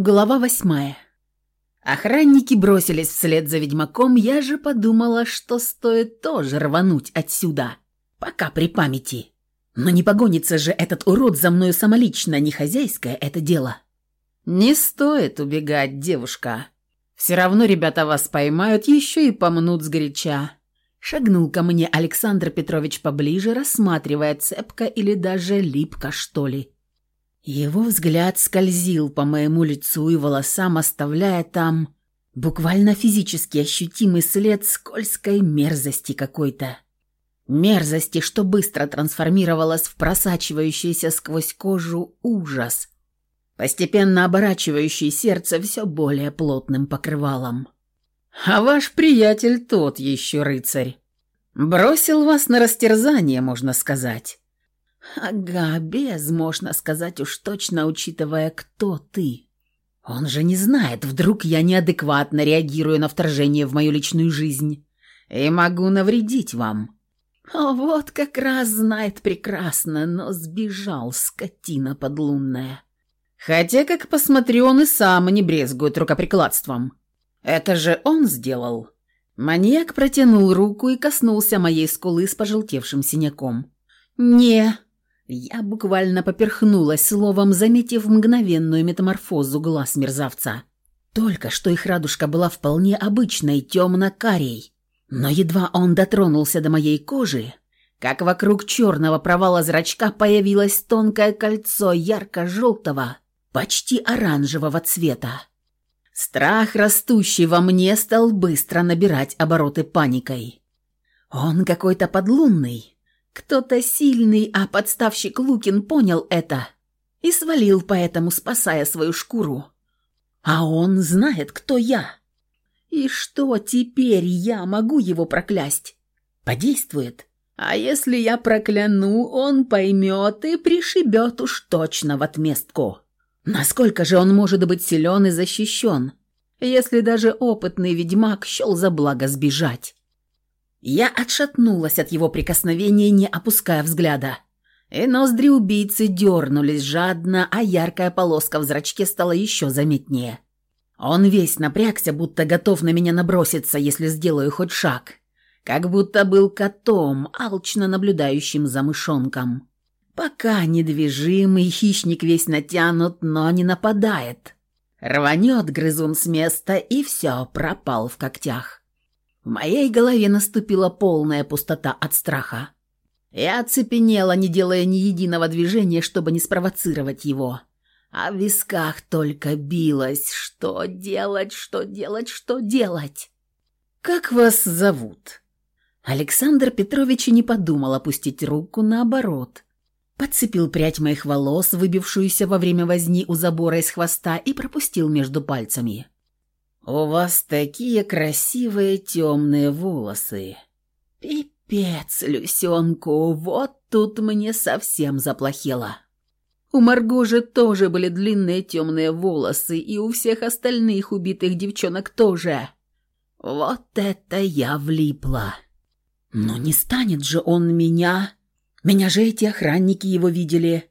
Глава восьмая. Охранники бросились вслед за ведьмаком, я же подумала, что стоит тоже рвануть отсюда, пока при памяти. Но не погонится же этот урод за мною самолично, не хозяйское это дело. Не стоит убегать, девушка. Все равно ребята вас поймают, еще и помнут сгоряча. Шагнул ко мне Александр Петрович поближе, рассматривая цепко или даже липко, что ли. Его взгляд скользил по моему лицу и волосам, оставляя там буквально физически ощутимый след скользкой мерзости какой-то. Мерзости, что быстро трансформировалась в просачивающийся сквозь кожу ужас, постепенно оборачивающий сердце все более плотным покрывалом. «А ваш приятель тот еще рыцарь. Бросил вас на растерзание, можно сказать. Ага, без, можно сказать уж точно, учитывая, кто ты. Он же не знает, вдруг я неадекватно реагирую на вторжение в мою личную жизнь и могу навредить вам. А вот как раз знает прекрасно, но сбежал, скотина подлунная. Хотя, как посмотрю, он и сам не брезгует рукоприкладством. Это же он сделал. Маньяк протянул руку и коснулся моей скулы с пожелтевшим синяком. «Не, я буквально поперхнулась словом, заметив мгновенную метаморфозу глаз мерзавца. Только что их радужка была вполне обычной, темно-карей. Но едва он дотронулся до моей кожи, как вокруг черного провала зрачка появилось тонкое кольцо ярко-желтого, почти оранжевого цвета. Страх, растущий во мне, стал быстро набирать обороты паникой. Он какой-то подлунный, кто-то сильный, а подставщик Лукин понял это и свалил поэтому, спасая свою шкуру. А он знает, кто я. И что теперь я могу его проклясть? Подействует. А если я прокляну, он поймет и пришибет уж точно в отместку. Насколько же он может быть силен и защищен, если даже опытный ведьмак счел за благо сбежать? Я отшатнулась от его прикосновения, не опуская взгляда. И ноздри убийцы дернулись жадно, а яркая полоска в зрачке стала еще заметнее. Он весь напрягся, будто готов на меня наброситься, если сделаю хоть шаг. Как будто был котом, алчно наблюдающим за мышонком. Пока недвижимый, хищник весь натянут, но не нападает. Рванет грызун с места, и все, пропал в когтях. В моей голове наступила полная пустота от страха. Я оцепенела, не делая ни единого движения, чтобы не спровоцировать его. А в висках только билось. Что делать, что делать, что делать? «Как вас зовут?» Александр Петрович не подумал опустить руку, наоборот. Подцепил прядь моих волос, выбившуюся во время возни у забора из хвоста, и пропустил между пальцами. «У вас такие красивые темные волосы!» «Пипец, Люсенку, вот тут мне совсем заплохело!» У Марго же тоже были длинные темные волосы, и у всех остальных убитых девчонок тоже. Вот это я влипла. Но не станет же он меня... Меня же эти охранники его видели.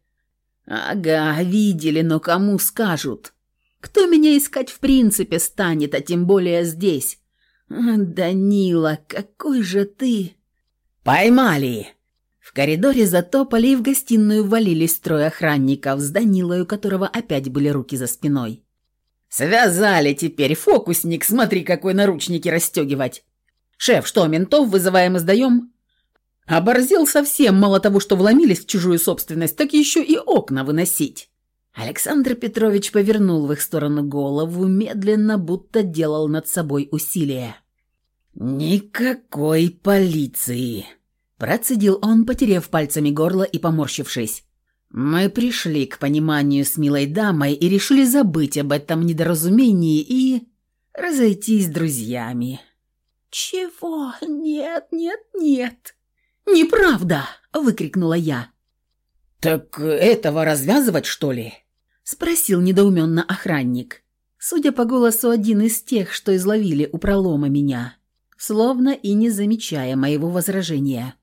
Ага, видели, но кому скажут? Кто меня искать в принципе станет, а тем более здесь? Данила, какой же ты... Поймали! В коридоре затопали и в гостиную ввалились трое охранников с Данилой, у которого опять были руки за спиной. «Связали теперь, фокусник, смотри, какой наручники расстегивать!» «Шеф, что, ментов вызываем и сдаем?» Оборзел совсем, мало того, что вломились в чужую собственность, так еще и окна выносить. Александр Петрович повернул в их сторону голову, медленно, будто делал над собой усилие. «Никакой полиции!» Процедил он, потеряв пальцами горло и поморщившись. «Мы пришли к пониманию с милой дамой и решили забыть об этом недоразумении и... разойтись с друзьями». «Чего? Нет, нет, нет!» «Неправда!» — выкрикнула я. «Так этого развязывать, что ли?» Спросил недоуменно охранник. Судя по голосу, один из тех, что изловили у пролома меня. Словно и не замечая моего возражения.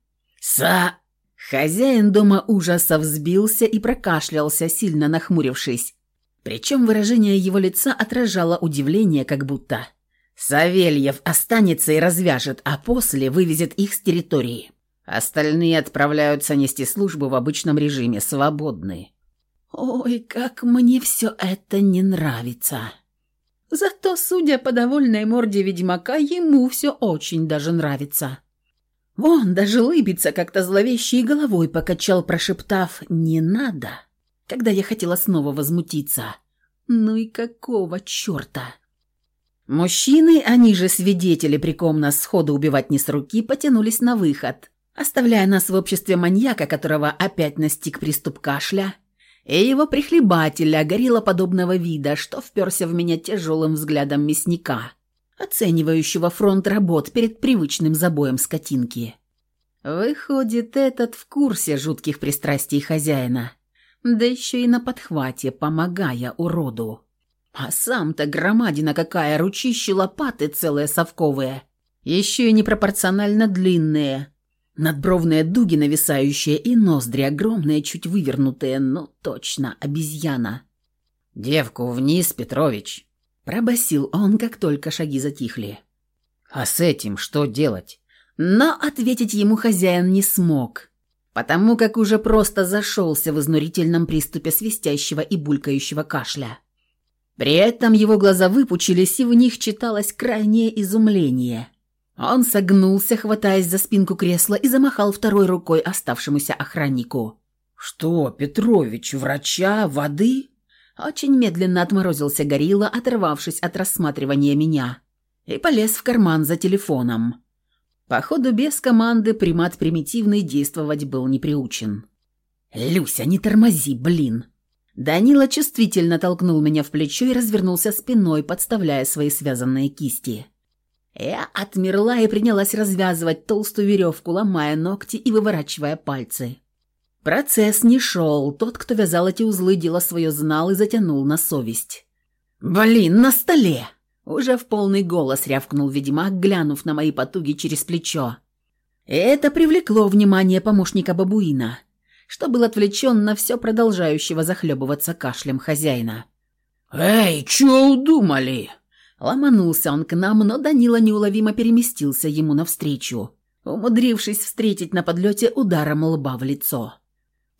«Са...» Хозяин дома ужаса взбился и прокашлялся, сильно нахмурившись. Причем выражение его лица отражало удивление, как будто «Савельев останется и развяжет, а после вывезет их с территории. Остальные отправляются нести службу в обычном режиме, свободны». «Ой, как мне все это не нравится!» Зато, судя по довольной морде ведьмака, ему все очень даже нравится. Вон, даже лыбится как-то зловещей головой покачал, прошептав «не надо», когда я хотела снова возмутиться. Ну и какого черта? Мужчины, они же свидетели, при ком нас сходу убивать не с руки, потянулись на выход, оставляя нас в обществе маньяка, которого опять настиг приступ кашля, и его прихлебателя, гориллоподобного вида, что вперся в меня тяжелым взглядом мясника, оценивающего фронт работ перед привычным забоем скотинки. Выходит, этот в курсе жутких пристрастий хозяина – да еще и на подхвате, помогая уроду. А сам-то громадина какая, ручище лопаты целые совковые, еще и непропорционально длинные, надбровные дуги нависающие и ноздри огромные, чуть вывернутые, но точно обезьяна. «Девку вниз, Петрович!» – пробасил он, как только шаги затихли. «А с этим что делать?» Но ответить ему хозяин не смог – потому как уже просто зашелся в изнурительном приступе свистящего и булькающего кашля. При этом его глаза выпучились, и в них читалось крайнее изумление. Он согнулся, хватаясь за спинку кресла, и замахал второй рукой оставшемуся охраннику. «Что, Петрович, врача, воды?» Очень медленно отморозился горилла, оторвавшись от рассматривания меня, и полез в карман за телефоном. Походу, без команды примат примитивный действовать был не приучен. «Люся, не тормози, блин!» Данила чувствительно толкнул меня в плечо и развернулся спиной, подставляя свои связанные кисти. Я отмерла и принялась развязывать толстую веревку, ломая ногти и выворачивая пальцы. Процесс не шел. Тот, кто вязал эти узлы, дело свое знал и затянул на совесть. «Блин, на столе!» Уже в полный голос рявкнул ведьмак, глянув на мои потуги через плечо. Это привлекло внимание помощника бабуина, что был отвлечен на все продолжающего захлебываться кашлем хозяина. «Эй, чё удумали?» Ломанулся он к нам, но Данила неуловимо переместился ему навстречу, умудрившись встретить на подлете ударом лба в лицо.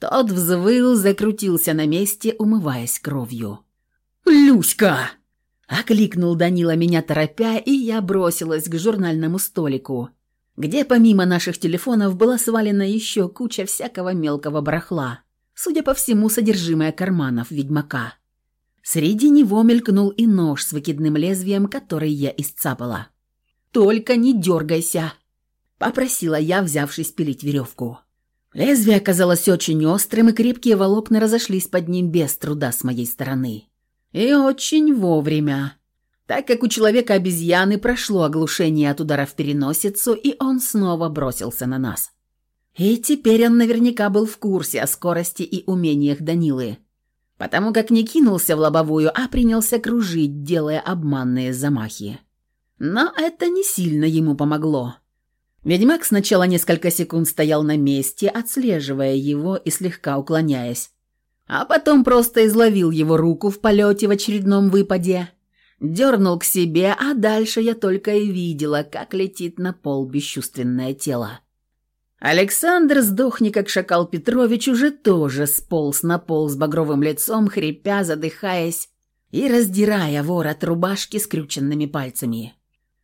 Тот взвыл, закрутился на месте, умываясь кровью. «Люська!» Окликнул Данила меня торопя, и я бросилась к журнальному столику, где помимо наших телефонов была свалена еще куча всякого мелкого барахла, судя по всему, содержимое карманов ведьмака. Среди него мелькнул и нож с выкидным лезвием, который я исцапала. «Только не дергайся!» – попросила я, взявшись пилить веревку. Лезвие оказалось очень острым, и крепкие волокна разошлись под ним без труда с моей стороны. И очень вовремя, так как у человека-обезьяны прошло оглушение от удара в переносицу, и он снова бросился на нас. И теперь он наверняка был в курсе о скорости и умениях Данилы, потому как не кинулся в лобовую, а принялся кружить, делая обманные замахи. Но это не сильно ему помогло. Ведьмак сначала несколько секунд стоял на месте, отслеживая его и слегка уклоняясь, а потом просто изловил его руку в полете в очередном выпаде, дернул к себе, а дальше я только и видела, как летит на пол бесчувственное тело. Александр, сдохни как шакал Петрович, уже тоже сполз на пол с багровым лицом, хрипя, задыхаясь и раздирая ворот рубашки скрюченными пальцами.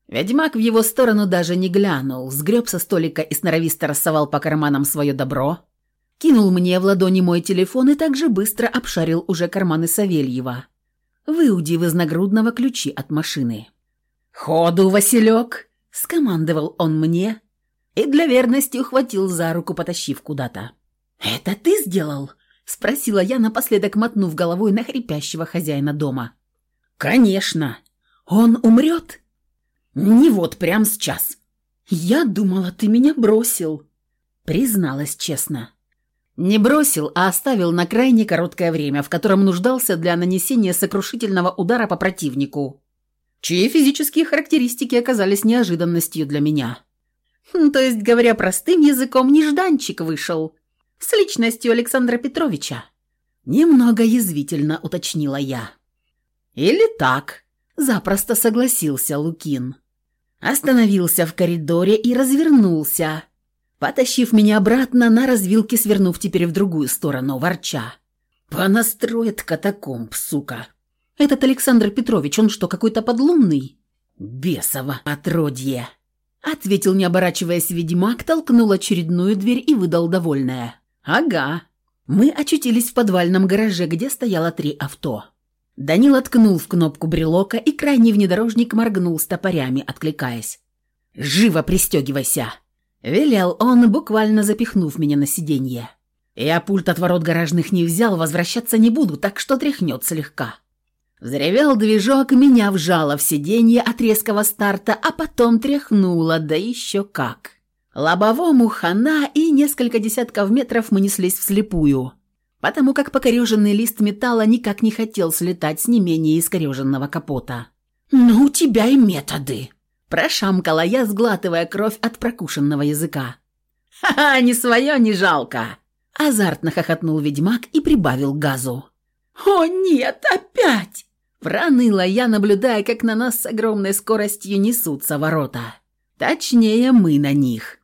Ведьмак в его сторону даже не глянул, сгреб со столика и сноровисто рассовал по карманам свое добро – кинул мне в ладони мой телефон и также быстро обшарил уже карманы Савельева, выудив из нагрудного ключи от машины. «Ходу, Василек!» – скомандовал он мне и для верности ухватил за руку, потащив куда-то. «Это ты сделал?» – спросила я, напоследок мотнув головой на хрипящего хозяина дома. «Конечно! Он умрет?» «Не вот прям сейчас!» «Я думала, ты меня бросил!» Призналась честно. Не бросил, а оставил на крайне короткое время, в котором нуждался для нанесения сокрушительного удара по противнику, чьи физические характеристики оказались неожиданностью для меня. Хм, то есть, говоря простым языком, нежданчик вышел с личностью Александра Петровича. Немного язвительно уточнила я. «Или так», — запросто согласился Лукин. Остановился в коридоре и развернулся, потащив меня обратно на развилке, свернув теперь в другую сторону, ворча. «Понастроит катакомб, сука!» «Этот Александр Петрович, он что, какой-то подлунный?» «Бесово отродье!» Ответил, не оборачиваясь, ведьмак, толкнул очередную дверь и выдал довольное. «Ага». Мы очутились в подвальном гараже, где стояло три авто. Данил откнул в кнопку брелока, и крайний внедорожник моргнул с топорями, откликаясь. «Живо пристегивайся!» Велел он, буквально запихнув меня на сиденье. Я пульт от ворот гаражных не взял, возвращаться не буду, так что тряхнет слегка. Взревел движок, меня вжало в сиденье от резкого старта, а потом тряхнуло, да еще как. Лобовому хана и несколько десятков метров мы неслись вслепую, потому как покореженный лист металла никак не хотел слетать с не менее искореженного капота. «Ну, у тебя и методы!» Прошамкала я, сглатывая кровь от прокушенного языка. «Ха-ха, не свое не жалко!» Азартно хохотнул ведьмак и прибавил газу. «О нет, опять!» Проныла я, наблюдая, как на нас с огромной скоростью несутся ворота. Точнее, мы на них.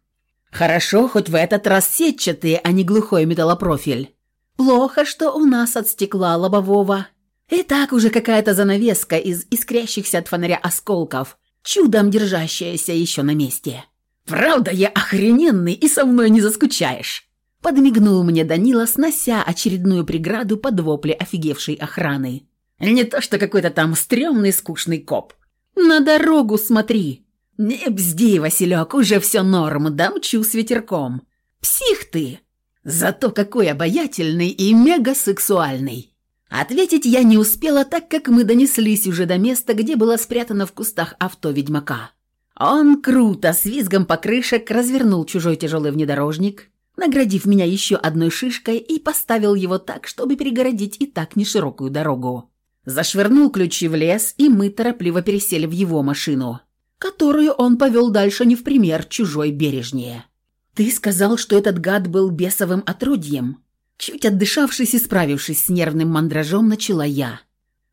Хорошо, хоть в этот раз сетчатые, а не глухой металлопрофиль. Плохо, что у нас от стекла лобового. И так уже какая-то занавеска из искрящихся от фонаря осколков, чудом держащаяся еще на месте. «Правда, я охрененный, и со мной не заскучаешь!» Подмигнул мне Данила, снося очередную преграду под вопли офигевшей охраны. Не то что какой-то там стрёмный скучный коп. На дорогу смотри. Не бзди, Василек, уже все норм, дамчу с ветерком. Псих ты. Зато какой обаятельный и мегасексуальный. Ответить я не успела, так как мы донеслись уже до места, где было спрятано в кустах авто ведьмака. Он круто, с визгом покрышек, развернул чужой тяжелый внедорожник, наградив меня еще одной шишкой и поставил его так, чтобы перегородить и так неширокую дорогу. Зашвырнул ключи в лес, и мы торопливо пересели в его машину, которую он повел дальше не в пример чужой бережнее. «Ты сказал, что этот гад был бесовым отродьем?» Чуть отдышавшись и справившись с нервным мандражом, начала я.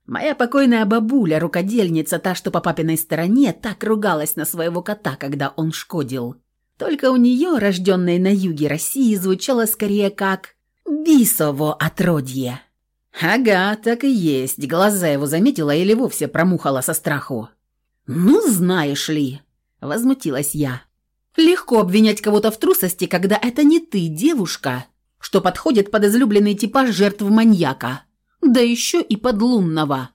Моя покойная бабуля, рукодельница, та, что по папиной стороне, так ругалась на своего кота, когда он шкодил. Только у нее, рожденной на юге России, звучало скорее как «бисово отродье». «Ага, так и есть. Глаза его заметила или вовсе промухала со страху?» «Ну, знаешь ли», — возмутилась я. «Легко обвинять кого-то в трусости, когда это не ты, девушка, что подходит под излюбленный типаж жертв маньяка, да еще и подлунного.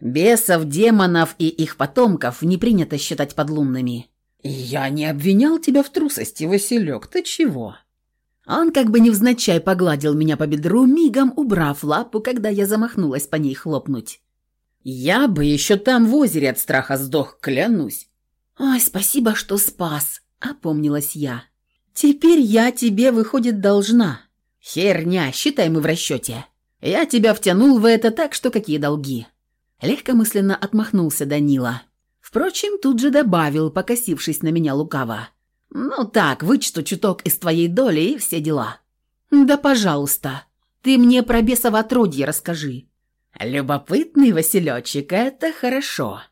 Бесов, демонов и их потомков не принято считать подлунными». «Я не обвинял тебя в трусости, Василек, ты чего?» Он как бы невзначай погладил меня по бедру, мигом убрав лапу, когда я замахнулась по ней хлопнуть. Я бы еще там в озере от страха сдох, клянусь. «Ой, спасибо, что спас», — опомнилась я. «Теперь я тебе, выходит, должна». «Херня, считай мы в расчете. Я тебя втянул в это так, что какие долги». Легкомысленно отмахнулся Данила. Впрочем, тут же добавил, покосившись на меня лукаво. «Ну так, вычту чуток из твоей доли и все дела». «Да, пожалуйста, ты мне про бесово отродье расскажи». «Любопытный Василечек, это хорошо.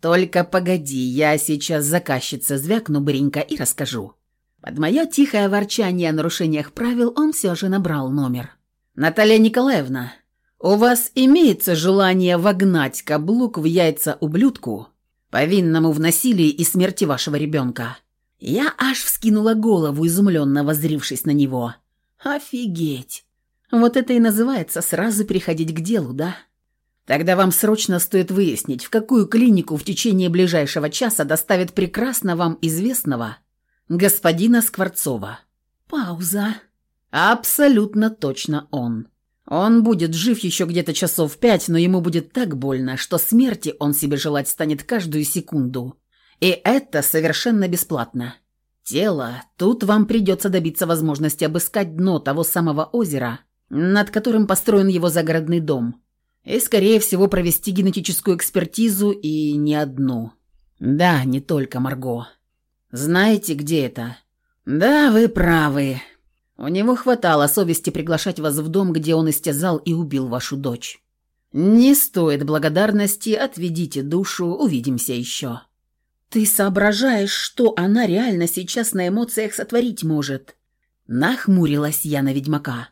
Только погоди, я сейчас заказчица звякну быренько и расскажу». Под мое тихое ворчание о нарушениях правил он все же набрал номер. «Наталья Николаевна, у вас имеется желание вогнать каблук в яйца ублюдку, повинному в насилии и смерти вашего ребенка?» Я аж вскинула голову, изумленно воззрившись на него. «Офигеть! Вот это и называется сразу переходить к делу, да? Тогда вам срочно стоит выяснить, в какую клинику в течение ближайшего часа доставят прекрасно вам известного господина Скворцова». Пауза. «Абсолютно точно он. Он будет жив еще где-то часов пять, но ему будет так больно, что смерти он себе желать станет каждую секунду». И это совершенно бесплатно. Тело, тут вам придется добиться возможности обыскать дно того самого озера, над которым построен его загородный дом. И, скорее всего, провести генетическую экспертизу и не одну. Да, не только Марго. Знаете, где это? Да, вы правы. У него хватало совести приглашать вас в дом, где он истязал и убил вашу дочь. Не стоит благодарности, отведите душу, увидимся еще. Ты соображаешь, что она реально сейчас на эмоциях сотворить может? Нахмурилась я на ведьмака.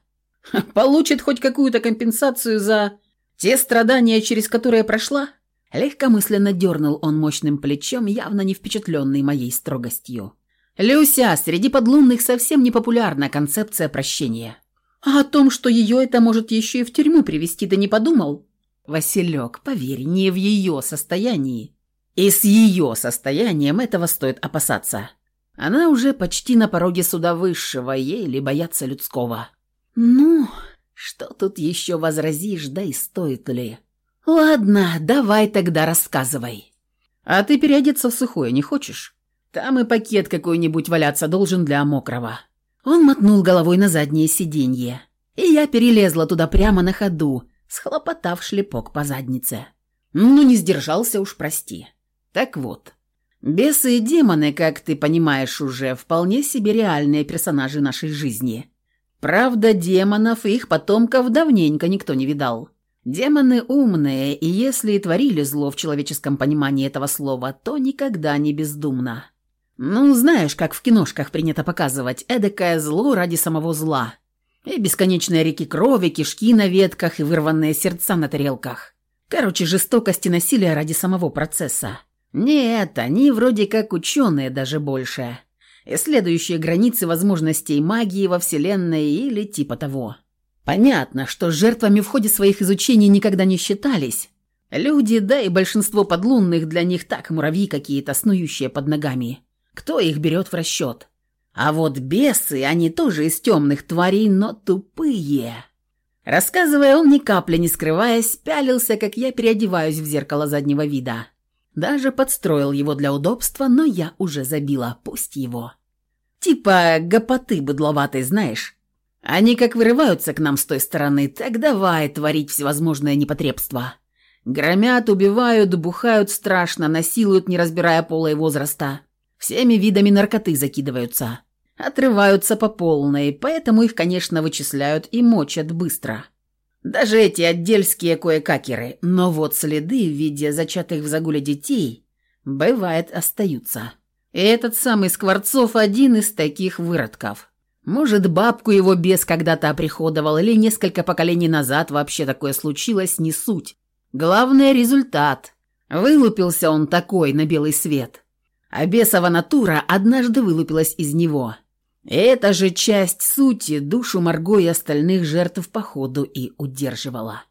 Получит хоть какую-то компенсацию за те страдания, через которые прошла? Легкомысленно дернул он мощным плечом, явно не впечатленный моей строгостью. «Люся, среди подлунных совсем не популярна концепция прощения. А о том, что ее это может еще и в тюрьму привести, ты не подумал?» «Василек, поверь, не в ее состоянии. И с ее состоянием этого стоит опасаться. Она уже почти на пороге суда высшего, ей ли бояться людского». «Ну, что тут еще возразишь, да и стоит ли?» «Ладно, давай тогда рассказывай. А ты переодеться в сухое не хочешь? Там и пакет какой-нибудь валяться должен для мокрого». Он мотнул головой на заднее сиденье, и я перелезла туда прямо на ходу, схлопотав шлепок по заднице. Ну, не сдержался уж, прости. Так вот, бесы и демоны, как ты понимаешь уже, вполне себе реальные персонажи нашей жизни. Правда, демонов и их потомков давненько никто не видал. Демоны умные, и если и творили зло в человеческом понимании этого слова, то никогда не бездумно. Ну, знаешь, как в киношках принято показывать, эдакое зло ради самого зла. И бесконечные реки крови, кишки на ветках и вырванные сердца на тарелках. Короче, жестокость и насилие ради самого процесса. Нет, они вроде как ученые даже больше. Исследующие границы возможностей магии во Вселенной или типа того. Понятно, что жертвами в ходе своих изучений никогда не считались. Люди, да и большинство подлунных для них так муравьи какие-то, снующие под ногами. Кто их берет в расчет? А вот бесы, они тоже из темных тварей, но тупые. Рассказывая, он ни капли не скрываясь, пялился, как я переодеваюсь в зеркало заднего вида. Даже подстроил его для удобства, но я уже забила, пусть его. Типа гопоты быдловатой, знаешь. Они как вырываются к нам с той стороны, так давай творить всевозможное непотребство. Громят, убивают, бухают страшно, насилуют, не разбирая пола и возраста. Всеми видами наркоты закидываются. Отрываются по полной, поэтому их, конечно, вычисляют и мочат быстро. Даже эти отдельские кое-какеры, но вот следы в виде зачатых в загуле детей, бывает, остаются. И этот самый Скворцов один из таких выродков. Может, бабку его бес когда-то оприходовал, или несколько поколений назад вообще такое случилось, не суть. Главное – результат. Вылупился он такой на белый свет. А бесова натура однажды вылупилась из него. Эта же часть сути душу Марго и остальных жертв походу и удерживала.